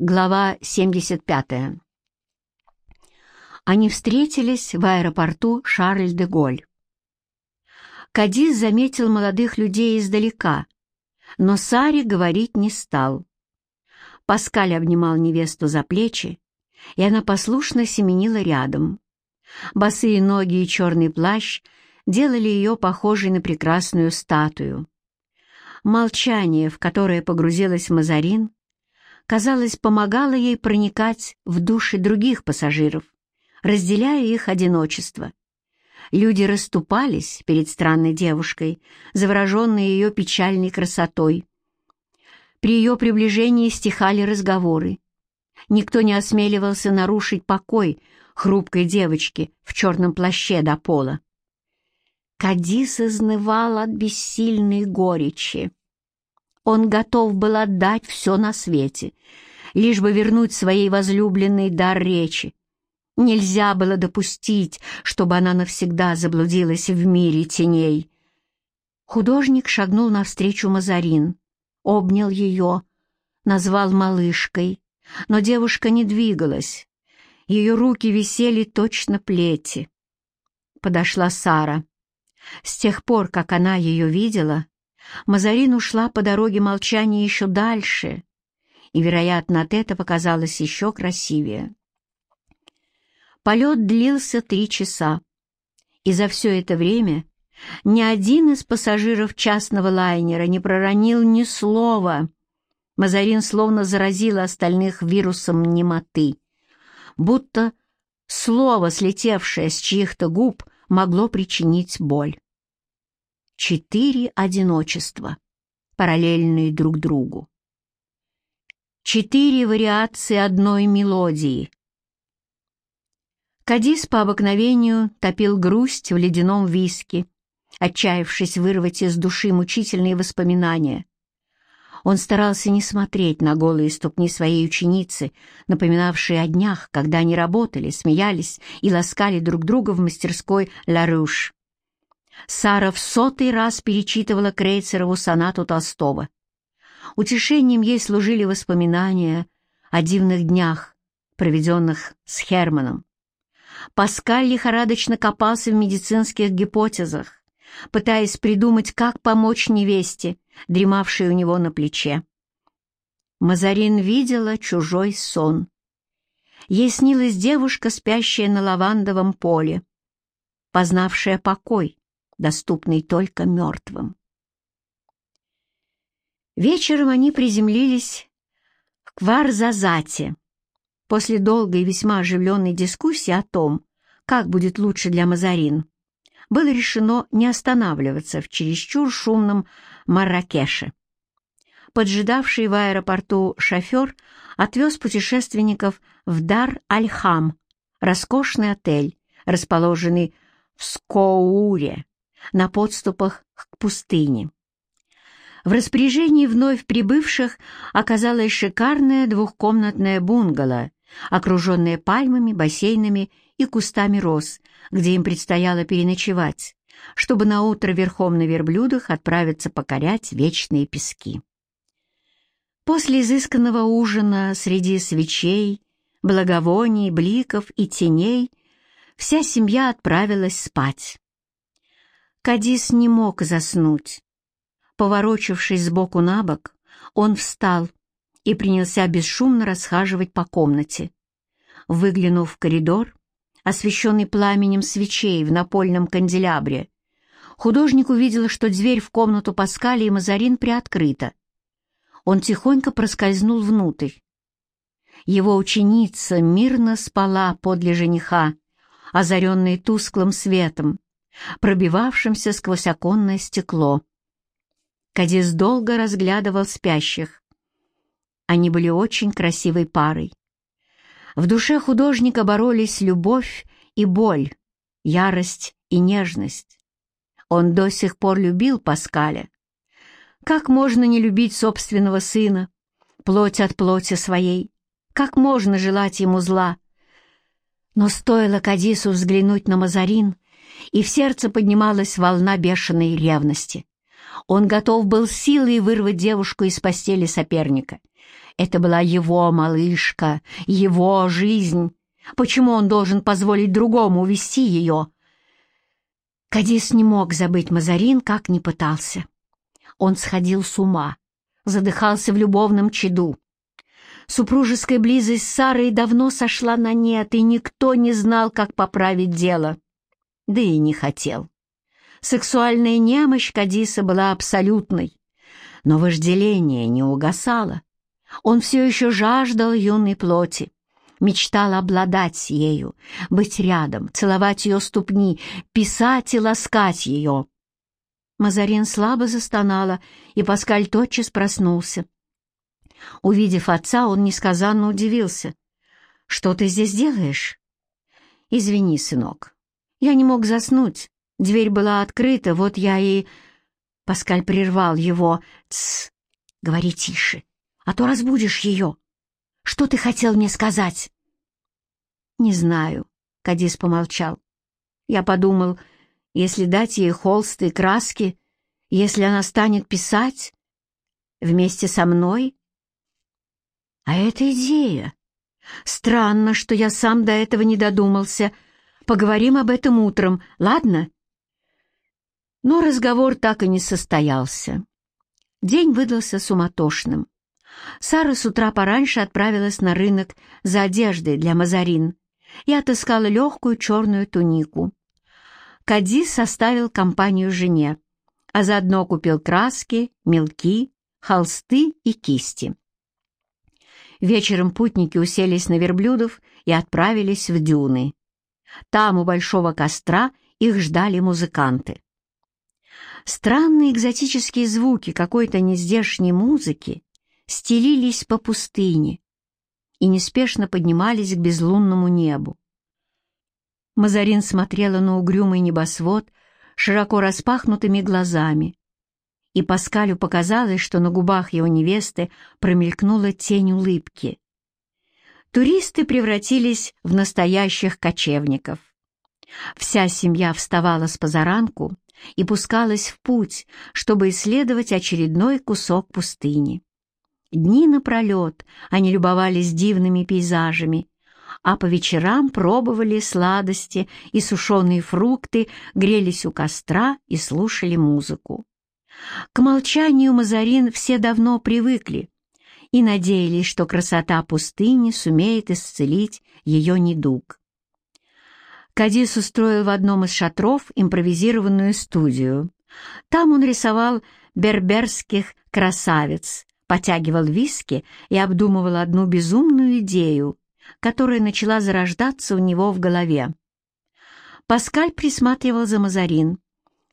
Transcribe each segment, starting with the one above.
Глава 75. Они встретились в аэропорту Шарль-де-Голь. Кадис заметил молодых людей издалека, но Саре говорить не стал. Паскаль обнимал невесту за плечи, и она послушно семенила рядом. Босые ноги и черный плащ делали ее похожей на прекрасную статую. Молчание, в которое погрузилась Мазарин, казалось, помогало ей проникать в души других пассажиров, разделяя их одиночество. Люди расступались перед странной девушкой, завороженные ее печальной красотой. При ее приближении стихали разговоры. Никто не осмеливался нарушить покой хрупкой девочки в черном плаще до пола. Кадис изнывал от бессильной горечи. Он готов был отдать все на свете, лишь бы вернуть своей возлюбленной дар речи. Нельзя было допустить, чтобы она навсегда заблудилась в мире теней. Художник шагнул навстречу Мазарин, обнял ее, назвал малышкой, но девушка не двигалась. Ее руки висели точно плети. Подошла Сара. С тех пор, как она ее видела, Мазарин ушла по дороге молчания еще дальше, и, вероятно, от этого казалось еще красивее. Полет длился три часа, и за все это время ни один из пассажиров частного лайнера не проронил ни слова. Мазарин словно заразила остальных вирусом немоты, будто слово, слетевшее с чьих-то губ, могло причинить боль. Четыре одиночества, параллельные друг другу. Четыре вариации одной мелодии. Кадис по обыкновению топил грусть в ледяном виске, отчаявшись вырвать из души мучительные воспоминания. Он старался не смотреть на голые ступни своей ученицы, напоминавшие о днях, когда они работали, смеялись и ласкали друг друга в мастерской «Ла Руш». Сара в сотый раз перечитывала Крейцерову сонату Толстого. Утешением ей служили воспоминания о дивных днях, проведенных с Херманом. Паскаль лихорадочно копался в медицинских гипотезах, пытаясь придумать, как помочь невесте, дремавшей у него на плече. Мазарин видела чужой сон. Ей снилась девушка, спящая на лавандовом поле, познавшая покой, доступный только мертвым. Вечером они приземлились в Кварзазате. После долгой и весьма оживленной дискуссии о том, как будет лучше для Мазарин, было решено не останавливаться в чересчур шумном Марракеше. Поджидавший в аэропорту шофер отвез путешественников в Дар-Аль-Хам, роскошный отель, расположенный в Скоуре, на подступах к пустыне. В распоряжении вновь прибывших оказалась шикарная двухкомнатная бунгало, окруженная пальмами, бассейнами и кустами роз, где им предстояло переночевать, чтобы наутро верхом на верблюдах отправиться покорять вечные пески. После изысканного ужина среди свечей, благовоний, бликов и теней вся семья отправилась спать. Кадис не мог заснуть. Поворочившись сбоку на бок, он встал и принялся бесшумно расхаживать по комнате. Выглянув в коридор, освещенный пламенем свечей в напольном канделябре, художник увидел, что дверь в комнату Паскали и Мазарин приоткрыта. Он тихонько проскользнул внутрь. Его ученица мирно спала подле жениха, озаренной тусклым светом, пробивавшимся сквозь оконное стекло. Кадис долго разглядывал спящих. Они были очень красивой парой. В душе художника боролись любовь и боль, ярость и нежность. Он до сих пор любил Паскаля. Как можно не любить собственного сына, плоть от плоти своей? Как можно желать ему зла? Но стоило Кадису взглянуть на Мазарин, и в сердце поднималась волна бешеной ревности. Он готов был силой вырвать девушку из постели соперника Это была его малышка, его жизнь. Почему он должен позволить другому увести ее? Кадис не мог забыть Мазарин, как ни пытался. Он сходил с ума, задыхался в любовном чаду. Супружеская близость с Сарой давно сошла на нет, и никто не знал, как поправить дело. Да и не хотел. Сексуальная немощь Кадиса была абсолютной, но вожделение не угасало. Он все еще жаждал юной плоти, мечтал обладать ею, быть рядом, целовать ее ступни, писать и ласкать ее. Мазарин слабо застонала, и Паскаль тотчас проснулся. Увидев отца, он несказанно удивился. «Что ты здесь делаешь?» «Извини, сынок. Я не мог заснуть. Дверь была открыта, вот я и...» Паскаль прервал его. «Тсс, говори тише, а то разбудишь ее. Что ты хотел мне сказать?» «Не знаю», — Кадис помолчал. «Я подумал, если дать ей холсты и краски, если она станет писать вместе со мной, а это идея. Странно, что я сам до этого не додумался. Поговорим об этом утром, ладно? Но разговор так и не состоялся. День выдался суматошным. Сара с утра пораньше отправилась на рынок за одеждой для Мазарин и отыскала легкую черную тунику. Кадис составил компанию жене, а заодно купил краски, мелки, холсты и кисти. Вечером путники уселись на верблюдов и отправились в дюны. Там, у большого костра, их ждали музыканты. Странные экзотические звуки какой-то нездешней музыки стелились по пустыне и неспешно поднимались к безлунному небу. Мазарин смотрела на угрюмый небосвод широко распахнутыми глазами, и Паскалю показалось, что на губах его невесты промелькнула тень улыбки. Туристы превратились в настоящих кочевников. Вся семья вставала с позаранку и пускалась в путь, чтобы исследовать очередной кусок пустыни. Дни напролет они любовались дивными пейзажами, а по вечерам пробовали сладости и сушеные фрукты, грелись у костра и слушали музыку. К молчанию Мазарин все давно привыкли и надеялись, что красота пустыни сумеет исцелить ее недуг. Кадис устроил в одном из шатров импровизированную студию. Там он рисовал берберских красавиц, потягивал виски и обдумывал одну безумную идею, которая начала зарождаться у него в голове. Паскаль присматривал за Мазарин,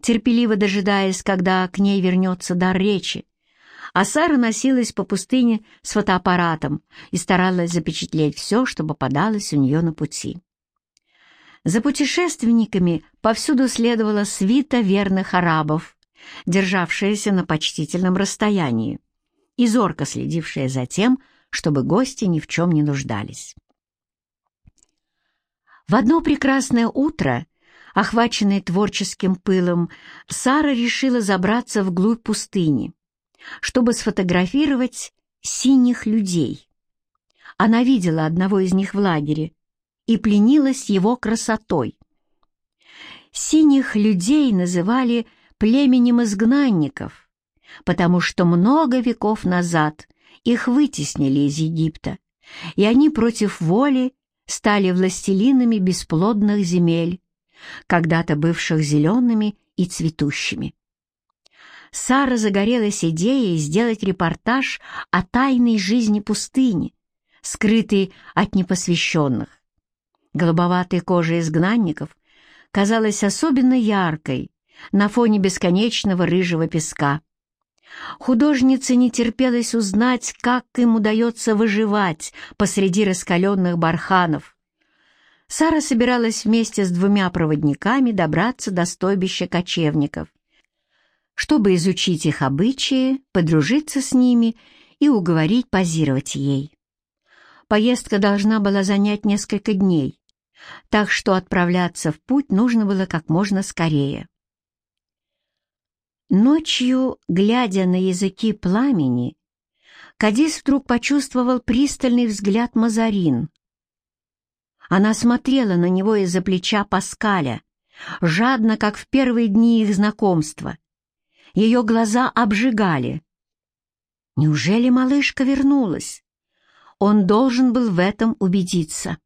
терпеливо дожидаясь, когда к ней вернется дар речи. А Сара носилась по пустыне с фотоаппаратом и старалась запечатлеть все, что попадалось у нее на пути. За путешественниками повсюду следовала свита верных арабов, державшаяся на почтительном расстоянии и зорко следившая за тем, чтобы гости ни в чем не нуждались. В одно прекрасное утро Охваченная творческим пылом, Сара решила забраться вглубь пустыни, чтобы сфотографировать синих людей. Она видела одного из них в лагере и пленилась его красотой. Синих людей называли племенем изгнанников, потому что много веков назад их вытеснили из Египта, и они против воли стали властелинами бесплодных земель когда-то бывших зелеными и цветущими. Сара загорелась идеей сделать репортаж о тайной жизни пустыни, скрытой от непосвященных. Голубоватая кожа изгнанников казалась особенно яркой на фоне бесконечного рыжего песка. Художнице не терпелось узнать, как им удается выживать посреди раскаленных барханов, Сара собиралась вместе с двумя проводниками добраться до стойбища кочевников, чтобы изучить их обычаи, подружиться с ними и уговорить позировать ей. Поездка должна была занять несколько дней, так что отправляться в путь нужно было как можно скорее. Ночью, глядя на языки пламени, Кадис вдруг почувствовал пристальный взгляд Мазарин. Она смотрела на него из-за плеча Паскаля, жадно, как в первые дни их знакомства. Ее глаза обжигали. Неужели малышка вернулась? Он должен был в этом убедиться.